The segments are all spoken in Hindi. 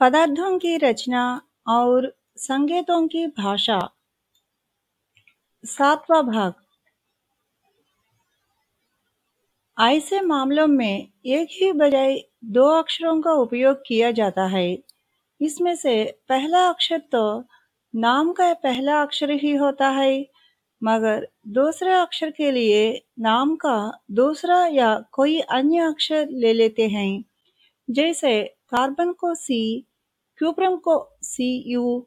पदार्थों की रचना और संकेतों की भाषा। सातवां भाग। ऐसे मामलों में एक ही बजाय दो अक्षरों का उपयोग किया जाता है। इसमें से पहला अक्षर तो नाम का पहला अक्षर ही होता है, मगर दूसरे अक्षर के लिए नाम का दूसरा या कोई अन्य अक्षर ले लेते हैं। जैसे कार्बन को सी क्यूप्रम को सी यू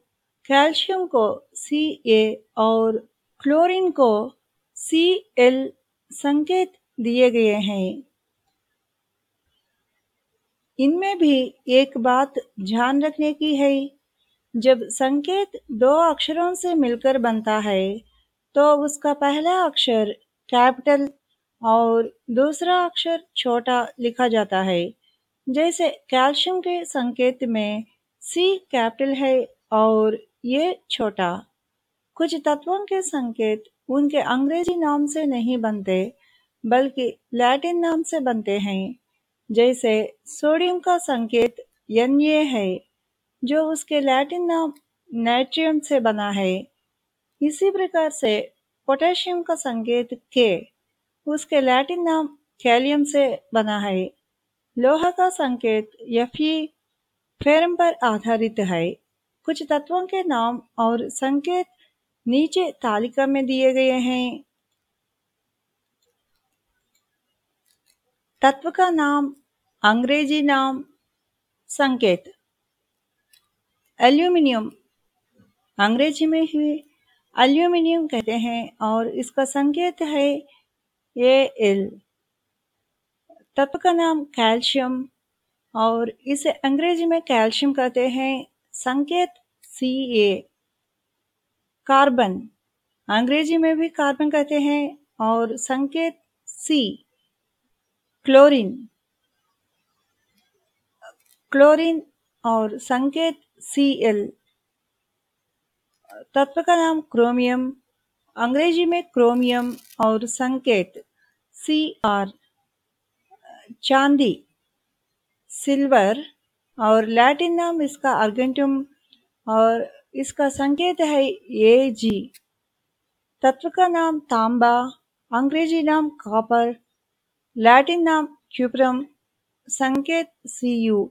कैल्शियम को सी ए और क्लोरीन को सी एल संकेत दिए गए हैं। इनमें भी एक बात ध्यान रखने की है, जब संकेत दो अक्षरों से मिलकर बनता है तो उसका पहला अक्षर कैपिटल और दूसरा अक्षर छोटा लिखा जाता है। जैसे कैल्शियम के संकेत में सी कैपिटल है और ये छोटा। कुछ तत्वों के संकेत उनके अंग्रेज़ी नाम से नहीं बनते, बल्कि लैटिन नाम से बनते हैं। जैसे सोडियम का संकेत एन है, जो उसके लैटिन नाम नाइट्रियम से बना है। इसी प्रकार से पोटेशियम का संकेत के उसके लैटिन नाम कैलियम से बना है। लोहा का संकेत यफी फेरम पर आधारित है। कुछ तत्वों के नाम और संकेत नीचे तालिका में दिए गए हैं। तत्व का नाम अंग्रेज़ी नाम संकेत। एल्यूमिनियम अंग्रेज़ी में ही एल्यूमिनियम कहते हैं और इसका संकेत है ए एल। तत्व का नाम कैल्शियम, और इसे अंग्रेज़ी में कैल्शियम कहते हैं, संकेत सी ए कार्बन। अंग्रेज़ी में भी कार्बन कहते हैं, और संकेत सी क्लोरीन। क्लोरीन और संकेत सी एल तत्व का नाम क्रोमियम। अंग्रेज़ी में क्रोमियम और संकेत सी आर चांदी, सिल्वर और लैटिन नाम इसका अर्गेंटुम और इसका संकेत है ए जी। तत्व का नाम तांबा, अंग्रेज़ी नाम कॉपर, लैटिन नाम क्यूप्रम संकेत सी यू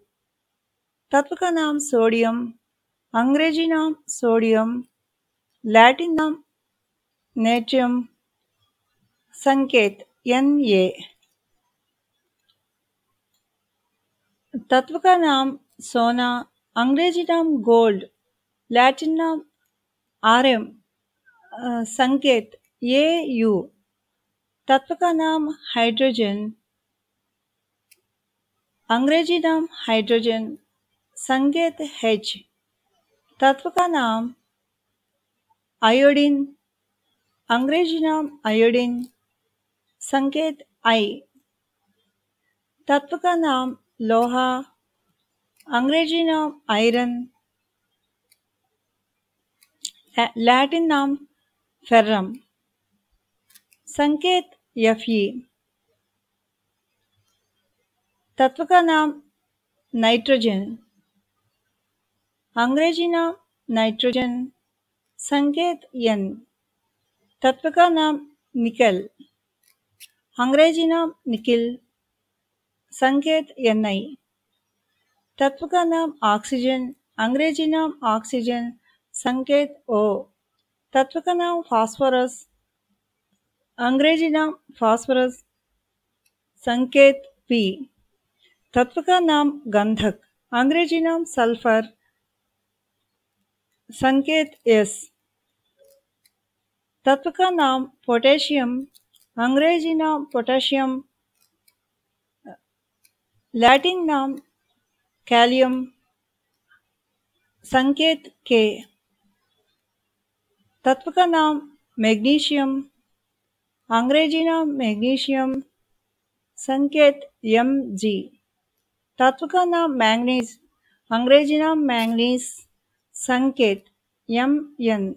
तत्व का नाम सोडियम, अंग्रेज़ी नाम सोडियम, लैटिन नाम नेट्रियम संकेत एन ए। तत्व का नाम सोना, अंग्रेज़ी नाम गोल्ड, लैटिन नाम आर्यम संकेत ए यू। तत्व का नाम हाइड्रोजन, अंग्रेज़ी नाम हाइड्रोजन, संकेत हेच तत्व का नाम आयोडीन, अंग्रेज़ी नाम आयोडीन, संकेत आई तत्व का नाम लोहा, अंग्रेज़ी नाम आयरन लैटिन नाम फेरम संकेत यफी तत्व का नाम नाइट्रोजन अंग्रेज़ी नाम नाइट्रोजन संकेत एन तत्व का नाम निकल अंग्रेज़ी नाम निकिल संकेत एन आई। तत्व का नाम ऑक्सीजन, अंग्रेज़ी नाम ऑक्सीजन, संकेत ओ। तत्व का नाम फास्फोरस, अंग्रेज़ी नाम फास्फोरस, संकेत पी। तत्व का नाम गंधक, अंग्रेज़ी नाम सल्फ़र, संकेत एस। तत्व का नाम पोटेशियम, अंग्रेज़ी नाम पोटेशियम लैटिन नाम कैलियम संकेत के तत्व का नाम मैग्नीशियम, अंग्रेज़ी नाम मैग्नीशियम, संकेत एम जी तत्व का नाम मैंगनीज, अंग्रेज़ी नाम मैंगनीज, संकेत एम एन